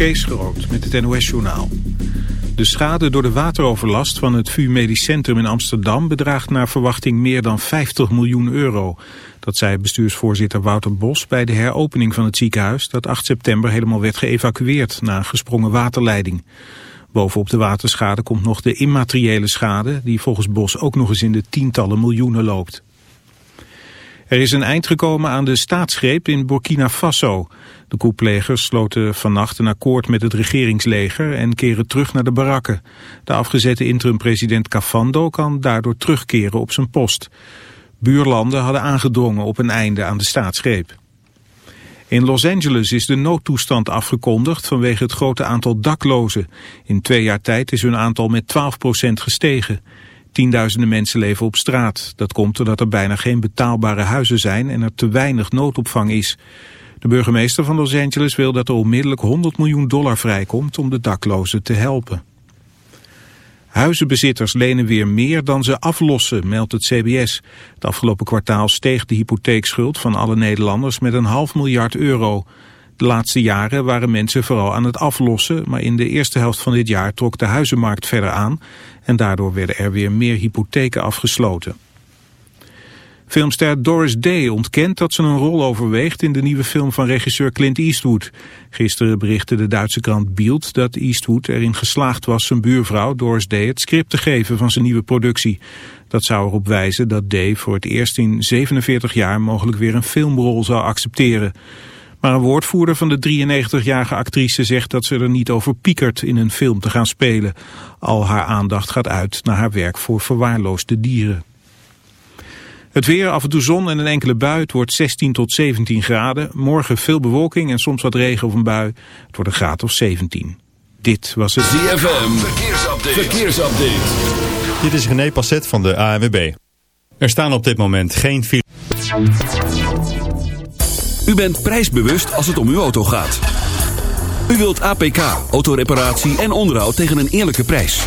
Kees Groot met het NOS-journaal. De schade door de wateroverlast van het VU Medisch Centrum in Amsterdam... bedraagt naar verwachting meer dan 50 miljoen euro. Dat zei bestuursvoorzitter Wouter Bos bij de heropening van het ziekenhuis... dat 8 september helemaal werd geëvacueerd na gesprongen waterleiding. Bovenop de waterschade komt nog de immateriële schade... die volgens Bos ook nog eens in de tientallen miljoenen loopt. Er is een eind gekomen aan de staatsgreep in Burkina Faso. De koeplegers sloten vannacht een akkoord met het regeringsleger en keren terug naar de barakken. De afgezette interim-president Cafando kan daardoor terugkeren op zijn post. Buurlanden hadden aangedrongen op een einde aan de staatsgreep. In Los Angeles is de noodtoestand afgekondigd vanwege het grote aantal daklozen. In twee jaar tijd is hun aantal met 12% gestegen. Tienduizenden mensen leven op straat. Dat komt doordat er bijna geen betaalbare huizen zijn en er te weinig noodopvang is. De burgemeester van Los Angeles wil dat er onmiddellijk 100 miljoen dollar vrijkomt om de daklozen te helpen. Huizenbezitters lenen weer meer dan ze aflossen, meldt het CBS. Het afgelopen kwartaal steeg de hypotheekschuld van alle Nederlanders met een half miljard euro. De laatste jaren waren mensen vooral aan het aflossen, maar in de eerste helft van dit jaar trok de huizenmarkt verder aan en daardoor werden er weer meer hypotheken afgesloten. Filmster Doris Day ontkent dat ze een rol overweegt in de nieuwe film van regisseur Clint Eastwood. Gisteren berichtte de Duitse krant Bild dat Eastwood erin geslaagd was zijn buurvrouw Doris Day het script te geven van zijn nieuwe productie. Dat zou erop wijzen dat Day voor het eerst in 47 jaar mogelijk weer een filmrol zou accepteren. Maar een woordvoerder van de 93-jarige actrice zegt dat ze er niet over piekert in een film te gaan spelen. Al haar aandacht gaat uit naar haar werk voor verwaarloosde dieren. Het weer, af en toe zon en een enkele bui. Het wordt 16 tot 17 graden. Morgen veel bewolking en soms wat regen of een bui. Het wordt een graad of 17. Dit was het ZFM. Verkeersupdate. Verkeersupdate. Dit is René Passet van de ANWB. Er staan op dit moment geen files. U bent prijsbewust als het om uw auto gaat. U wilt APK, autoreparatie en onderhoud tegen een eerlijke prijs.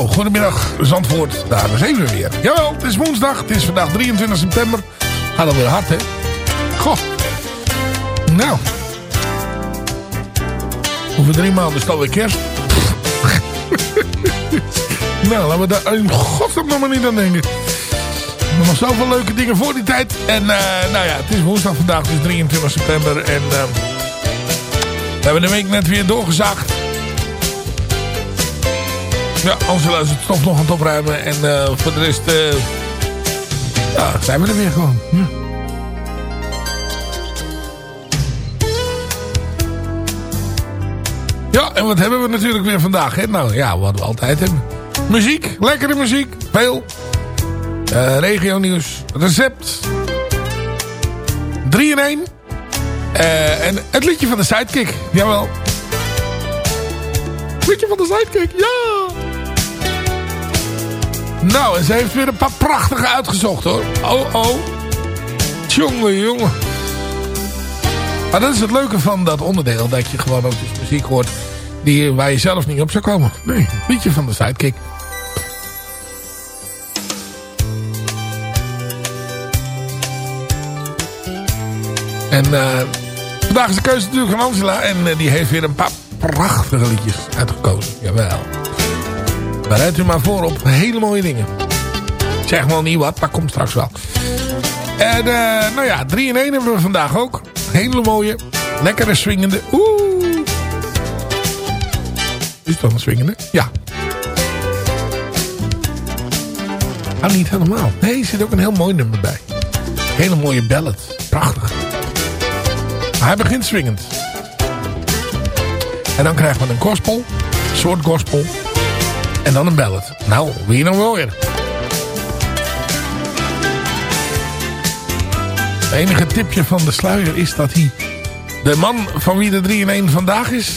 Goedemiddag Zandvoort. Daar zijn we weer. Jawel, het is woensdag. Het is vandaag 23 september. Gaat alweer hard, hè? Goh, Nou. Over drie maanden is het alweer kerst. nou, laten we daar in godsnaam nog maar niet aan denken. Er nog zoveel leuke dingen voor die tijd. En eh, nou ja, het is woensdag vandaag, het is 23 september. En eh, we hebben de week net weer doorgezaagd. Ja, Angela is het nog aan het opruimen. En eh, voor de rest eh, ja, zijn we er weer gewoon. Ja. En wat hebben we natuurlijk weer vandaag? Hè? Nou ja, wat we altijd hebben. Muziek, lekkere muziek, veel. Eh regio nieuws, recept. 3 in 1. Eh, en het liedje van de Sidekick, jawel. Liedje van de Sidekick, ja! Nou, en ze heeft weer een paar prachtige uitgezocht hoor. Oh, oh. Jongen, jongen. Maar dat is het leuke van dat onderdeel. Dat je gewoon ook dus muziek hoort die, waar je zelf niet op zou komen. Nee, liedje van de Sidekick. En eh, vandaag is de keuze natuurlijk van Angela. En eh, die heeft weer een paar prachtige liedjes uitgekozen. Jawel. Bereid u maar voor op hele mooie dingen. Zeg wel niet wat, maar komt straks wel. En eh, nou ja, 3 in 1 hebben we vandaag ook. Hele mooie, lekkere swingende. Oeh. Is het wel een swingende? Ja. Ah, niet helemaal. Nee, er zit ook een heel mooi nummer bij. Hele mooie ballad. Prachtig. Maar hij begint swingend. En dan krijgt men een gospel. Een soort gospel. En dan een ballad. Nou, wie nog wel weer. Het enige tipje van de sluier is dat hij... De man van wie de 3 in 1 vandaag is...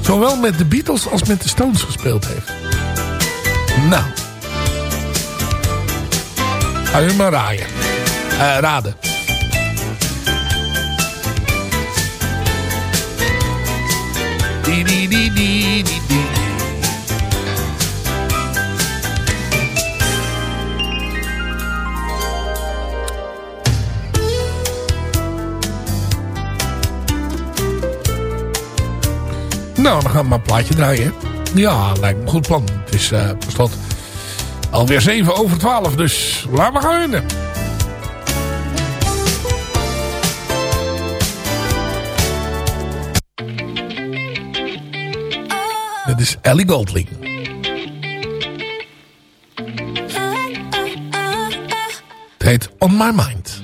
Zowel met de Beatles als met de Stones gespeeld heeft. Nou. Ga u maar raaien. Eh, raden. Die. Nou, dan gaan we maar een plaatje draaien. Ja, lijkt me een goed plan. Het is eh per slot alweer 7 over 12, dus laten we gaan winnen. Dit is Ellie Goldling. Het heet On My Mind.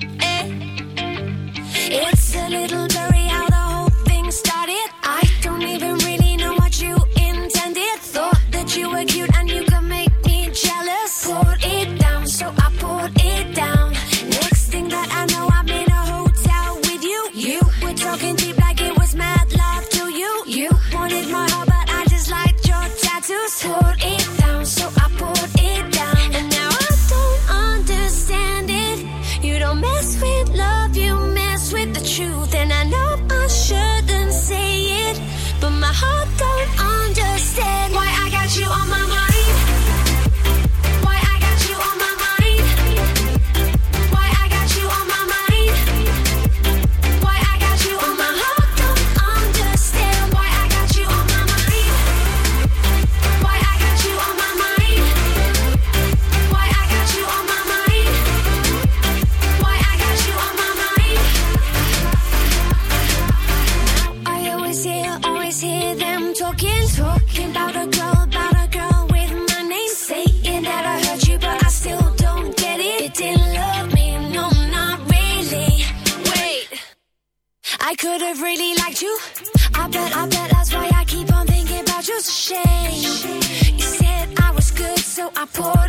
pour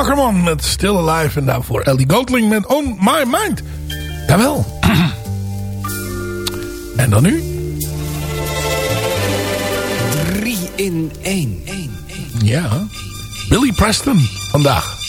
Agerman met Still Alive. En daarvoor Ellie Goldling met On My Mind. Jawel. en dan nu? 3 in 1. Ja. Billy Preston vandaag.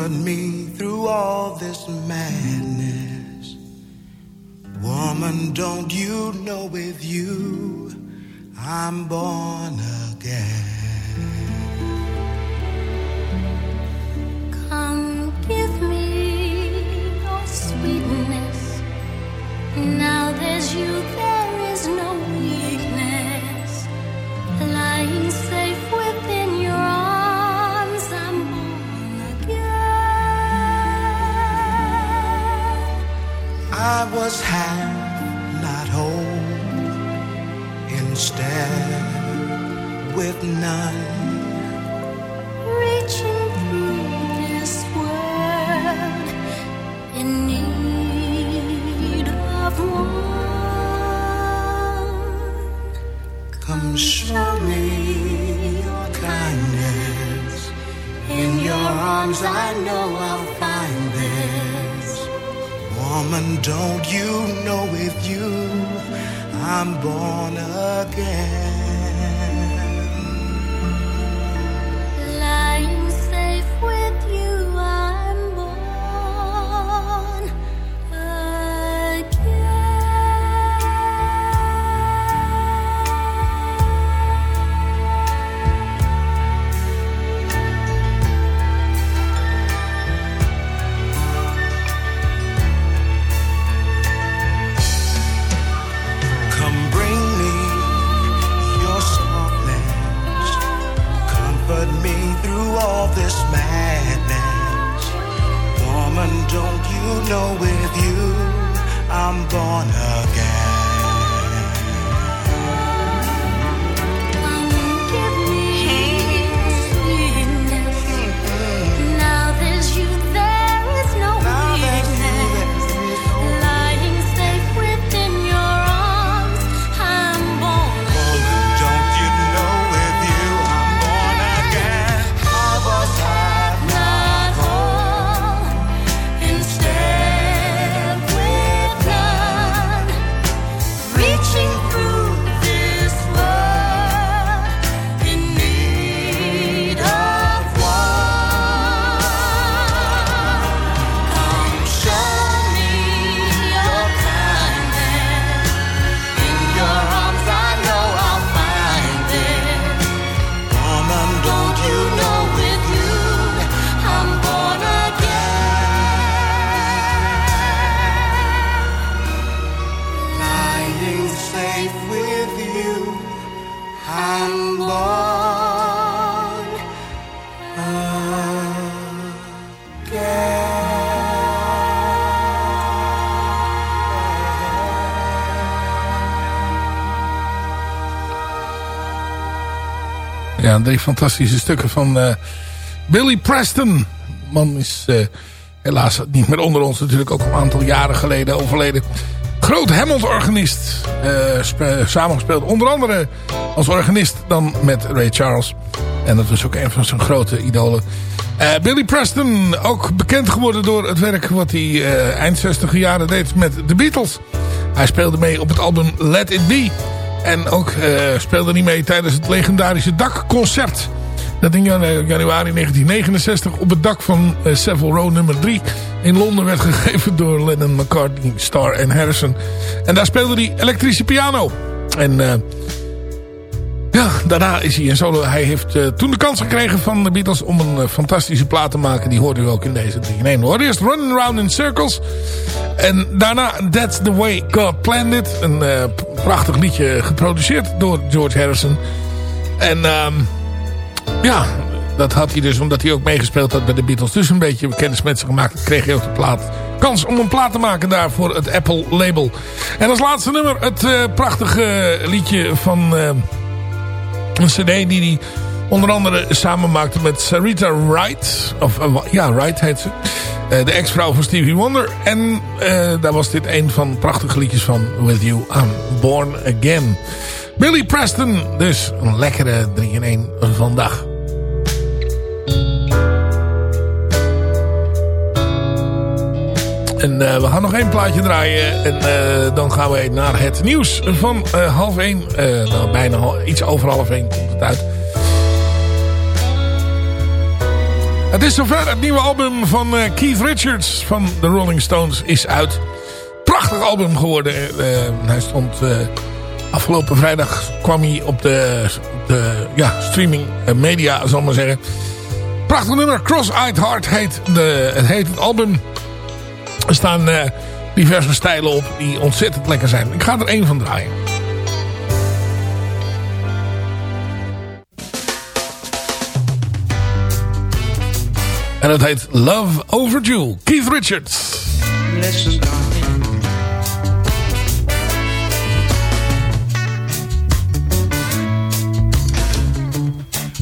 Comfort me through all this madness. Woman, don't you know with you I'm born again? Woman, don't you know with you I'm born again? Drie fantastische stukken van eh, Billy Preston. Man is eh, helaas niet meer onder ons. Natuurlijk ook een aantal jaren geleden overleden. Groot Hammond-organist. spe- samengespeeld onder andere als organist dan met Ray Charles. En dat was ook een van zijn grote idolen. Billy Preston, ook bekend geworden door het werk wat hij eind 60 jaren deed met de Beatles. Hij speelde mee op het album Let It Be. En ook eh, speelde hij mee tijdens het legendarische dakconcert. Dat in janu- januari 1969 op het dak van eh, Savile Row nummer 3 in Londen werd gegeven door Lennon, McCartney, Starr en Harrison. En daar speelde hij elektrische piano. En eh, daarna is hij een solo. Hij heeft eh, toen de kans gekregen van de Beatles om een eh, fantastische plaat te maken. Die hoorde u ook in deze drie. Nee, hoorden eerst Running Around in Circles. En daarna That's the Way God Planned It. Een eh, prachtig liedje geproduceerd door George Harrison. En ehm, ja, dat had hij dus omdat hij ook meegespeeld had bij de Beatles. Dus een beetje kennis met ze gemaakt. Kreeg hij ook de plaat. Kans om een plaat te maken daar voor het Apple label. En als laatste nummer het prachtige liedje van een cd die hij onder andere samen maakte met Sarita Wright. Of eh, ja, Wright heet ze. Eh, de ex-vrouw van Stevie Wonder. En eh, daar was dit een van prachtige liedjes van With You I'm Born Again. Billy Preston, dus een lekkere 3-in-1 vandaag. En uh, we gaan nog één plaatje draaien. En uh, dan gaan we naar het nieuws van uh, half één. nou, bijna iets over half één komt het uit. Het is zover. Het nieuwe album van Keith Richards van de Rolling Stones is uit. Prachtig album geworden. hij stond... afgelopen vrijdag kwam hij op de, de ja, streaming media, zal ik maar zeggen. Prachtig nummer. Cross-Eyed Heart heet, de, het heet het album. Er staan uh, diverse stijlen op die ontzettend lekker zijn. Ik ga er één van draaien. En dat heet Love Overdue. Keith Richards. Listen.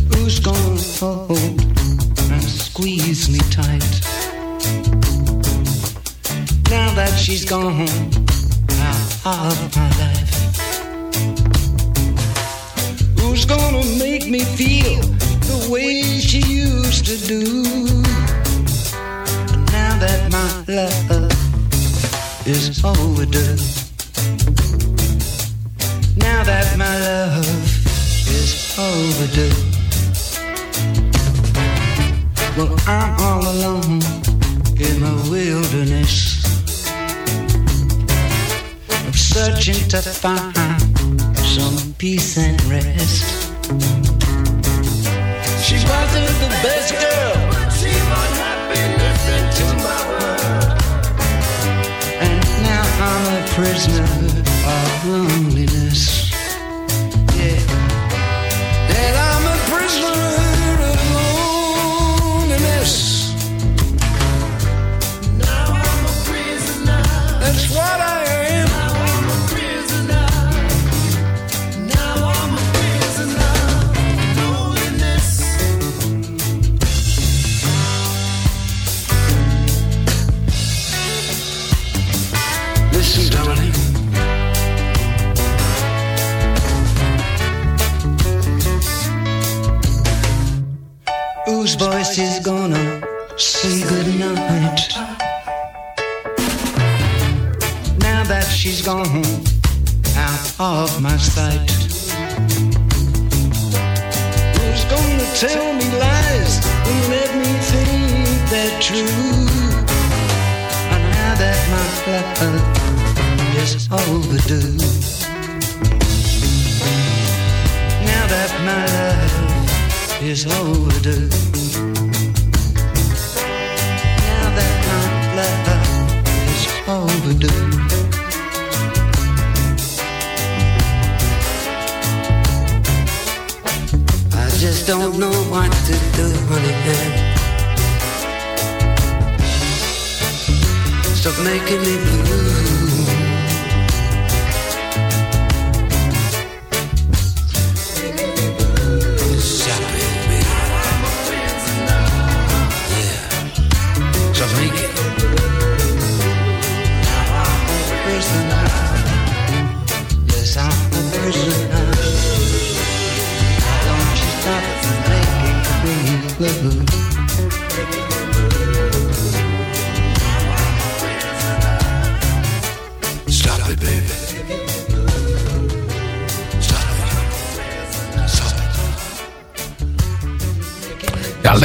Who's gonna hold and squeeze me tight? That she's gone out of my life. Who's gonna make me feel the way she used to do? Now that my love is overdue. Now that my love is overdue. Well, I'm all alone in the wilderness searching to find some peace and rest. She wasn't the best girl, but she was happiness into my world. And now I'm a prisoner of loneliness.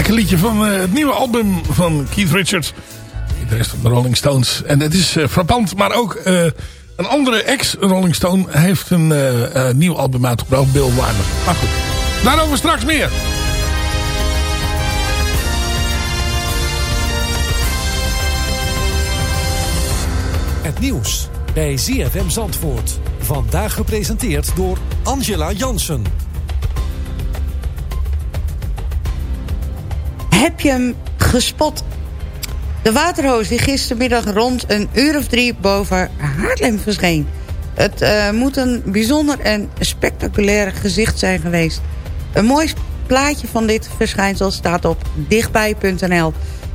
Lekker liedje van eh, het nieuwe album van Keith Richards. De rest van de Rolling Stones. En het is eh, frappant, maar ook eh, een andere ex-Rolling Stone heeft een nieuw album uitgebracht. Bill Wyman. Maar goed, daarover straks meer. Het nieuws bij ZFM Zandvoort. Vandaag gepresenteerd door Angela Jansen. Heb je hem gespot? De waterhoos die gistermiddag rond een uur of drie boven Haarlem verscheen. Het eh, moet een bijzonder en spectaculair gezicht zijn geweest. Een mooi plaatje van dit verschijnsel staat op dichtbij.nl.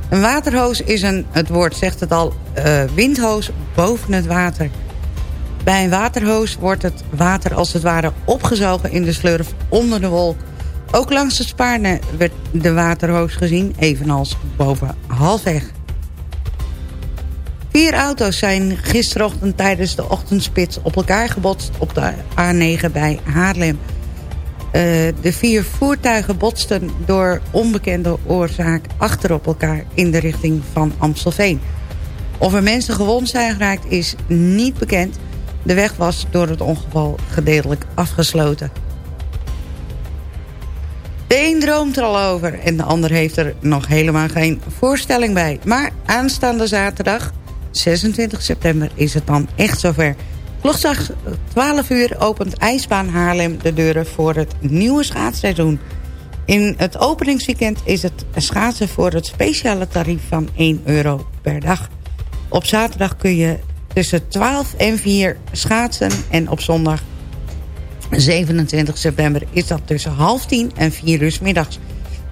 Een waterhoos is een, het woord zegt het al, eh, windhoos boven het water. Bij een waterhoos wordt het water als het ware opgezogen in de slurf onder de wolk. Ook langs de Spaarne werd de waterhoos gezien, evenals boven halfweg. Vier auto's zijn gisterochtend tijdens de ochtendspits op elkaar gebotst op de A9 bij Haarlem. Eh, de vier voertuigen botsten door onbekende oorzaak achter op elkaar in de richting van Amstelveen. Of er mensen gewond zijn geraakt is niet bekend. De weg was door het ongeval gedeeltelijk afgesloten. De een droomt er al over en de ander heeft er nog helemaal geen voorstelling bij. Maar aanstaande zaterdag, 26 september, is het dan echt zover. Klokslag 12 uur opent IJsbaan Haarlem de deuren voor het nieuwe schaatsseizoen. In het openingsweekend is het schaatsen voor het speciale tarief van 1 euro per dag. Op zaterdag kun je tussen 12 en 4 schaatsen en op zondag 27 september is dat tussen half 10 en 4 uur middags.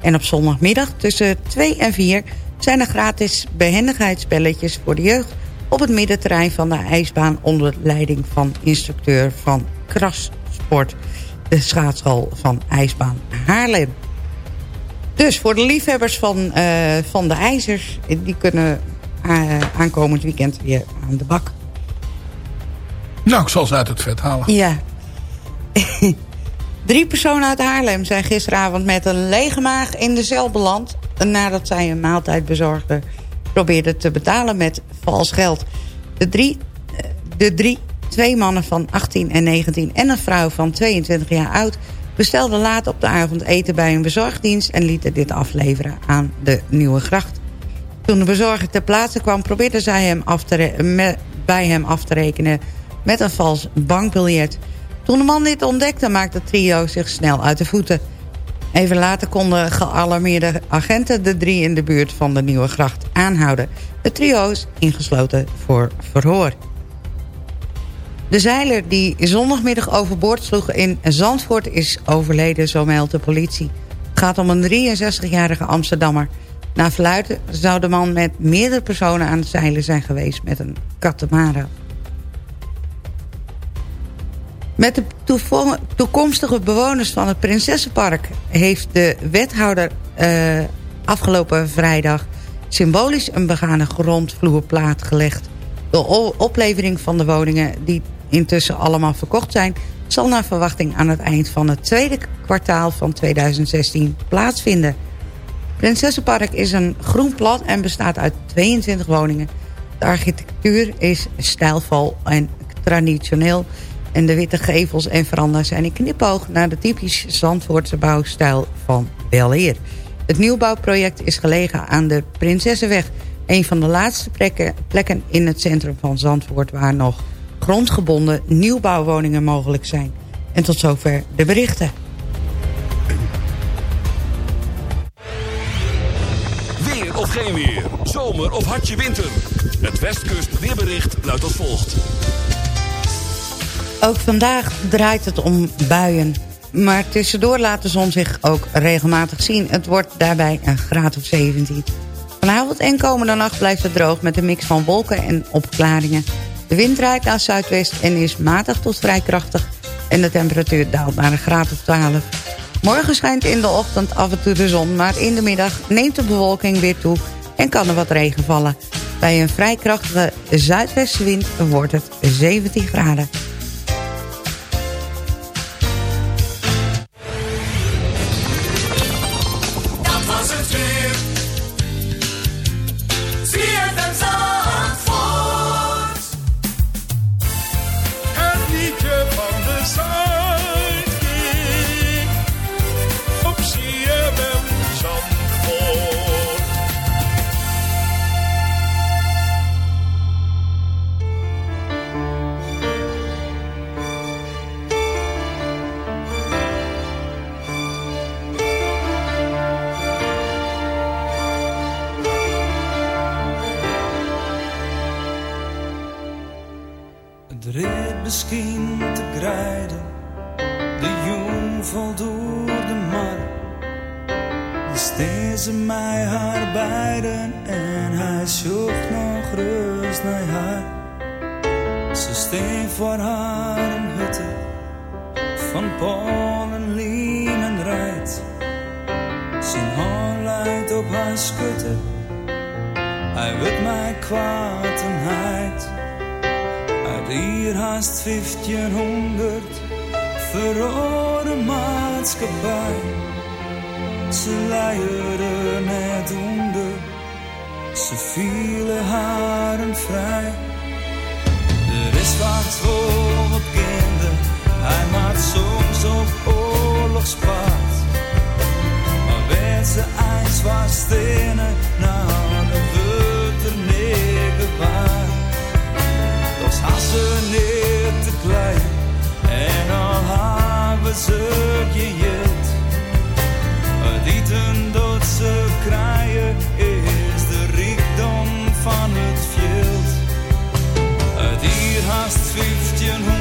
En op zondagmiddag tussen 2 en 4 zijn er gratis behendigheidsspelletjes voor de jeugd op het middenterrein van de ijsbaan onder leiding van instructeur van Krassport, de schaatshal van ijsbaan Haarlem. Dus voor de liefhebbers van, uh, van de ijzers, die kunnen uh, aankomend weekend weer aan de bak. Nou, ik zal ze uit het vet halen. Ja. Drie personen uit Haarlem zijn gisteravond met een lege maag in de cel beland... nadat zij een maaltijd bezorgden probeerde te betalen met vals geld. De drie, eh, de drie, twee mannen van 18 en 19 en een vrouw van 22 jaar oud... bestelden laat op de avond eten bij een bezorgdienst... en lieten dit afleveren aan de Nieuwe Gracht. Toen de bezorger ter plaatse kwam... probeerden zij hem af te bij hem af te rekenen met een vals bankbiljet. Toen de man dit ontdekte, maakte het trio zich snel uit de voeten... Even later konden gealarmeerde agenten de drie in de buurt van de Nieuwe Gracht aanhouden. De trio's ingesloten voor verhoor. De zeiler die zondagmiddag overboord sloeg in Zandvoort is overleden, zo meldt de politie. Het gaat om een 63-jarige Amsterdammer. Na verluiden zou de man met meerdere personen aan het zeilen zijn geweest met een katamaran. Met de toekomstige bewoners van het Prinsessenpark... heeft de wethouder uh, afgelopen vrijdag... symbolisch een begane grondvloerplaat gelegd. De oplevering van de woningen die intussen allemaal verkocht zijn... zal naar verwachting aan het eind van het tweede kwartaal van 2016 plaatsvinden. Prinsessenpark is een groen plat en bestaat uit 22 woningen. De architectuur is stijlvol en traditioneel en de witte gevels en veranda zijn in knipoog... naar de typisch Zandvoortse bouwstijl van Bel Het nieuwbouwproject is gelegen aan de Prinsessenweg... een van de laatste plekken, plekken in het centrum van Zandvoort... waar nog grondgebonden nieuwbouwwoningen mogelijk zijn. En tot zover de berichten. Weer of geen weer, zomer of hartje winter. Het Westkust weerbericht luidt als volgt. Ook vandaag draait het om buien. Maar tussendoor laat de zon zich ook regelmatig zien. Het wordt daarbij een graad of 17. Vanavond en komende nacht blijft het droog met een mix van wolken en opklaringen. De wind draait naar zuidwest en is matig tot vrij krachtig. En de temperatuur daalt naar een graad of 12. Morgen schijnt in de ochtend af en toe de zon, maar in de middag neemt de bewolking weer toe en kan er wat regen vallen. Bij een vrij krachtige zuidwestenwind wordt het 17 graden. misschien te grijden. De jong valt door de mar. Dus deze mij haar beiden en hij zocht nog rust naar haar. Ze steen voor haar een hutte van pollen, lien en rijdt. Zijn hand leidt op haar schutte, hij wil mij kwaad en heid hier haast 1500 verrode maatschappij. Ze leierden net onder, ze vielen haren vrij. Er is wat voor op kinderen, hij maakt soms op oorlogspaard. Maar werd ze ijs was stenen fascineert te klein. En al hebben ze gejit, het eten dat ze kraaien is de rijkdom van het veld. Het hier haast 1500.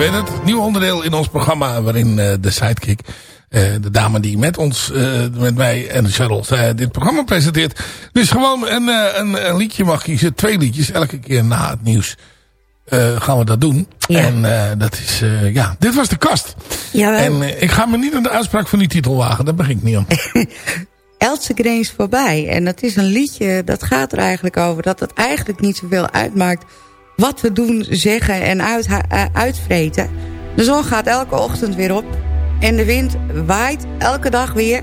weet het. Nieuw onderdeel in ons programma waarin eh, de sidekick, eh, de dame die met ons, eh, met mij en Charles dit programma presenteert. Dus gewoon een, een, een, liedje mag kiezen, twee liedjes, elke keer na het nieuws. gaan we dat doen. En dat is, ja, dit was de kast. Jawel. En ik ga me niet aan de uitspraak van die titel wagen, daar begin ik niet aan. Else Grains voorbij. En dat is een liedje, dat gaat er eigenlijk over dat het eigenlijk niet zoveel uitmaakt wat we doen, zeggen en uit, uh, uitvreten. De zon gaat elke ochtend weer op. En de wind waait elke dag weer.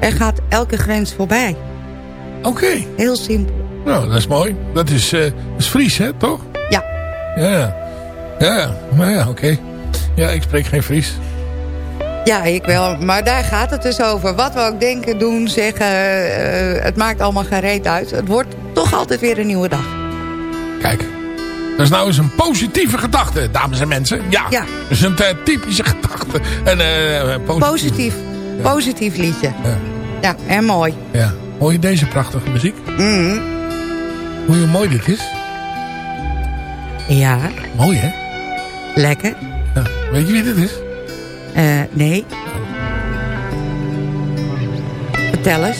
En gaat elke grens voorbij. Oké. Heel simpel. Nou, dat is mooi. Dat is, eh, dat is Fries, hè, toch? Ja. Ja, ja. Maar ja, oké. Ja, ik spreek geen Fries. Ja, ik wel. Maar daar gaat het dus over. Wat we ook denken, doen, zeggen. eh, het maakt allemaal geen reet uit. Het wordt toch altijd weer een nieuwe dag. Kijk. Dat is nou eens een positieve gedachte, dames en mensen. Ja, Ja. dat is een eh, typische gedachte. En, eh, positief. Positief. Positief liedje. Ja. Ja, en mooi. Ja. Hoor je deze prachtige muziek? Hoor je hoe mooi dit is? Ja, Mooi, hè? lekker. Ja. Weet je wie dit is? Eh, nee. Vertel eens.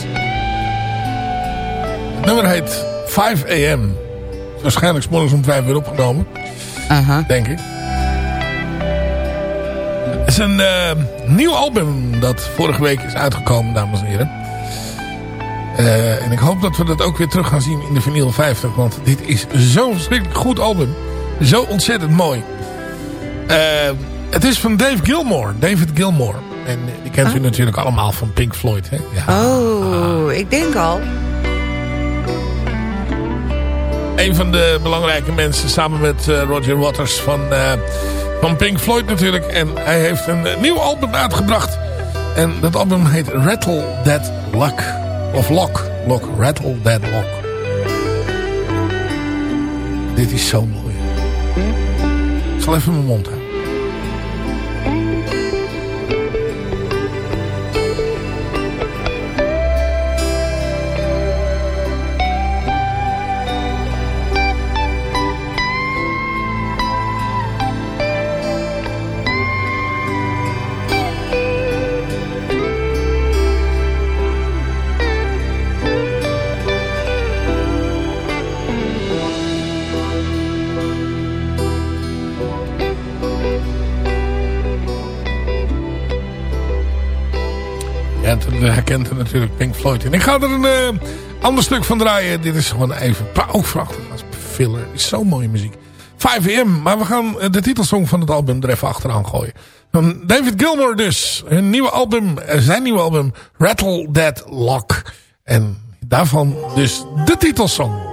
Het nummer heet 5 AM. Waarschijnlijk 's morgens om 5 uur opgenomen. Aha. Denk ik. Het is een eh, nieuw album dat vorige week is uitgekomen, dames en heren. Eh, en ik hoop dat we dat ook weer terug gaan zien in de vinyl 50. Want dit is zo'n verschrikkelijk goed album. Zo ontzettend mooi. Eh, het is van Dave Gilmore. David Gilmore. En die kent u natuurlijk allemaal van Pink Floyd. Hè? Ja. Oh, ik denk al. Een van de belangrijke mensen samen met eh, Roger Waters van, eh, van Pink Floyd natuurlijk. En hij heeft een eh, nieuw album uitgebracht. En dat album heet Rattle That Luck. Of Lock. Lock. Rattle That Lock. Dit is zo mooi. Ik zal even mijn mond houden. Natuurlijk Pink Floyd. En ik ga er een eh, ander stuk van draaien. Dit is gewoon even, ook prachtig als filler. Het is zo'n mooie muziek. 5 AM, maar we gaan eh, de titelsong van het album er even achteraan gooien. Van David Gilmour dus. Een nieuwe album, eh, zijn nieuwe album, Rattle That Lock. En daarvan dus de titelsong.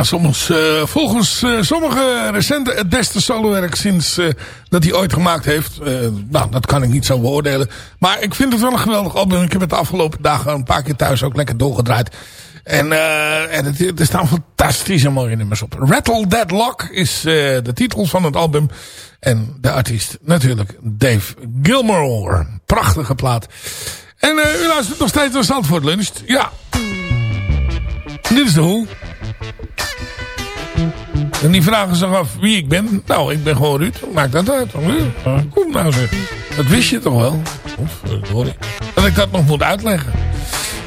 Ja, soms, eh, volgens eh, sommige recente het beste solowerk sinds eh, dat hij ooit gemaakt heeft. Nou, dat kan ik niet zo beoordelen. Maar ik vind het wel een geweldig album. Ik heb het de afgelopen dagen een paar keer thuis ook lekker doorgedraaid. En, en het, er staan fantastische mooie nummers op. Rattle That Lock is de titel van het album. En de artiest natuurlijk Dave Gilmore. Prachtige plaat. En u luistert nog steeds naar Zandvoort Lunch. Ja. Dit is de hoe. En die vragen zich af wie ik ben. Nou, ik ben gewoon Ruud. Maakt dat uit. Kom nou zeg. Dat wist je toch wel? Of, sorry. Dat ik dat nog moet uitleggen.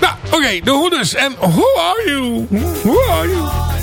Nou, oké. de hoeders. En who are you? Who are you?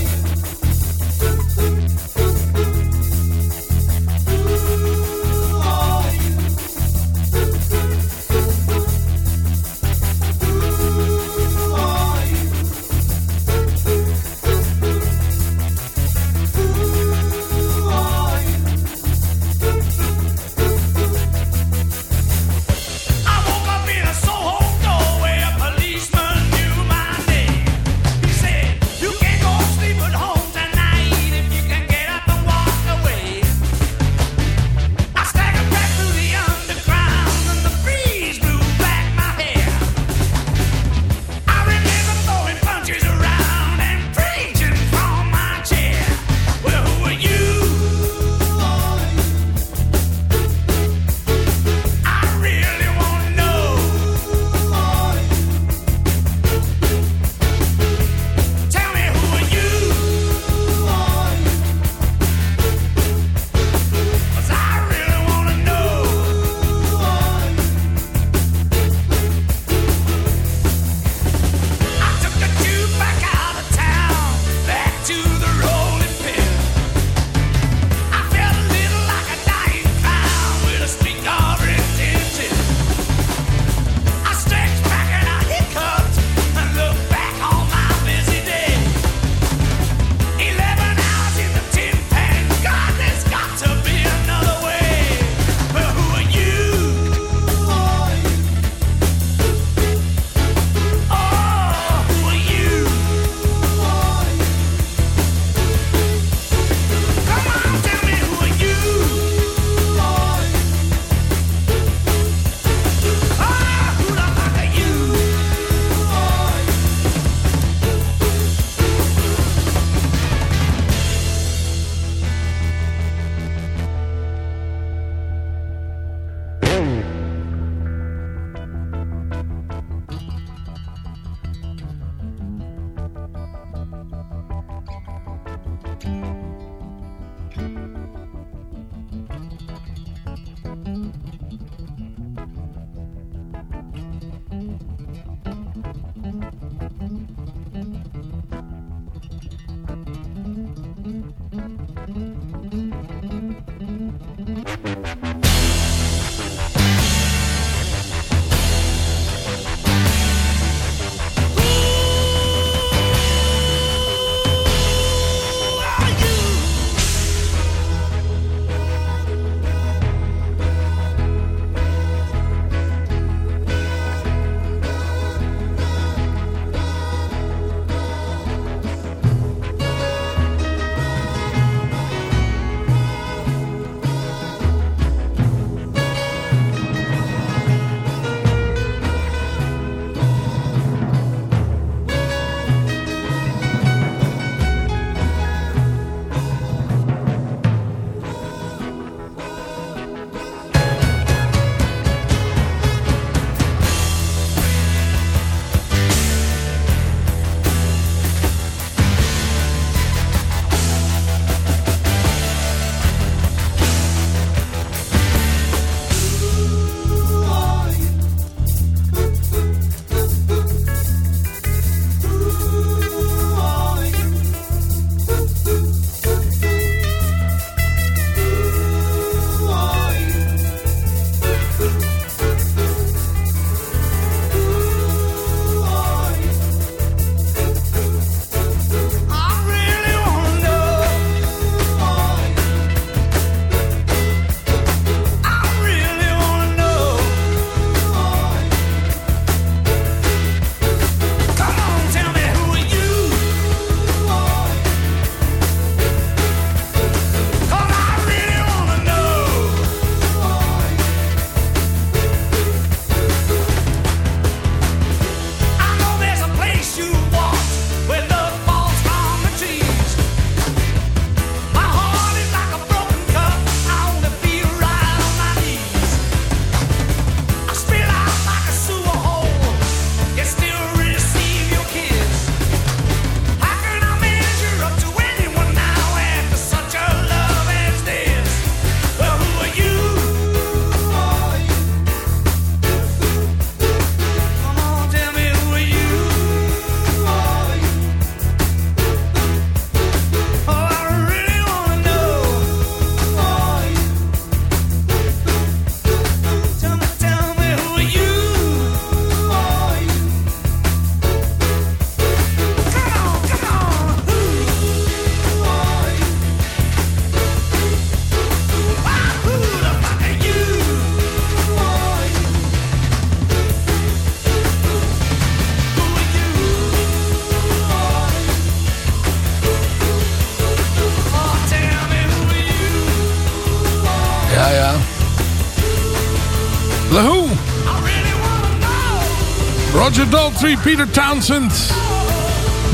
Daltrey, Peter Townsend,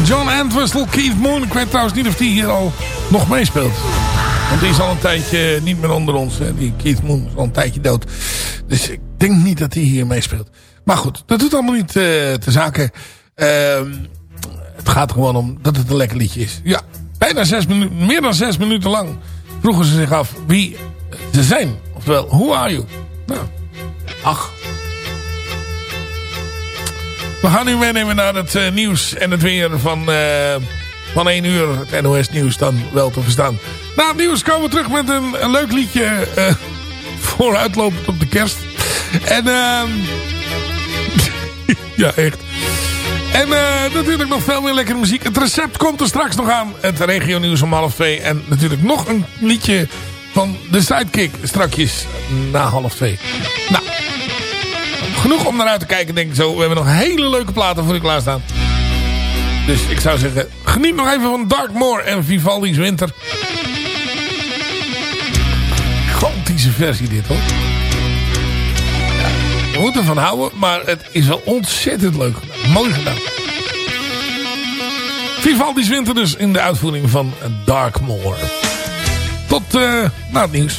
John Entwistle, Keith Moon. Ik weet trouwens niet of die hier al nog meespeelt. Want die is al een tijdje niet meer onder ons. Hè. Die Keith Moon is al een tijdje dood. Dus ik denk niet dat hij hier meespeelt. Maar goed, dat doet allemaal niet uh, te zaken. Ehm, het gaat gewoon om dat het een lekker liedje is. Ja, bijna zes minuten, meer dan zes minuten lang vroegen ze zich af wie ze zijn. Oftewel, who are you? Nou, ach. We gaan u meenemen naar het uh, nieuws en het weer van, uh, van 1 uur. Het NOS nieuws dan wel te verstaan. Na het nieuws komen we terug met een, een leuk liedje uh, vooruitlopend op de kerst. En ehm ja, echt. En natuurlijk nog veel meer lekkere muziek. Het recept komt er straks nog aan. Het regio nieuws om half twee. En natuurlijk nog een liedje van de Sidekick strakjes na half twee. Nou, genoeg om naar uit te kijken denk ik zo. We hebben nog hele leuke platen voor u klaarstaan. Dus ik zou zeggen, geniet nog even van Darkmoor en Vivaldi's Winter. Gigantische versie dit hoor. Ja, we moeten ervan houden, maar het is wel ontzettend leuk. Mooi gedaan. Vivaldi's Winter dus in de uitvoering van Darkmoor. Tot uh, na het nieuws.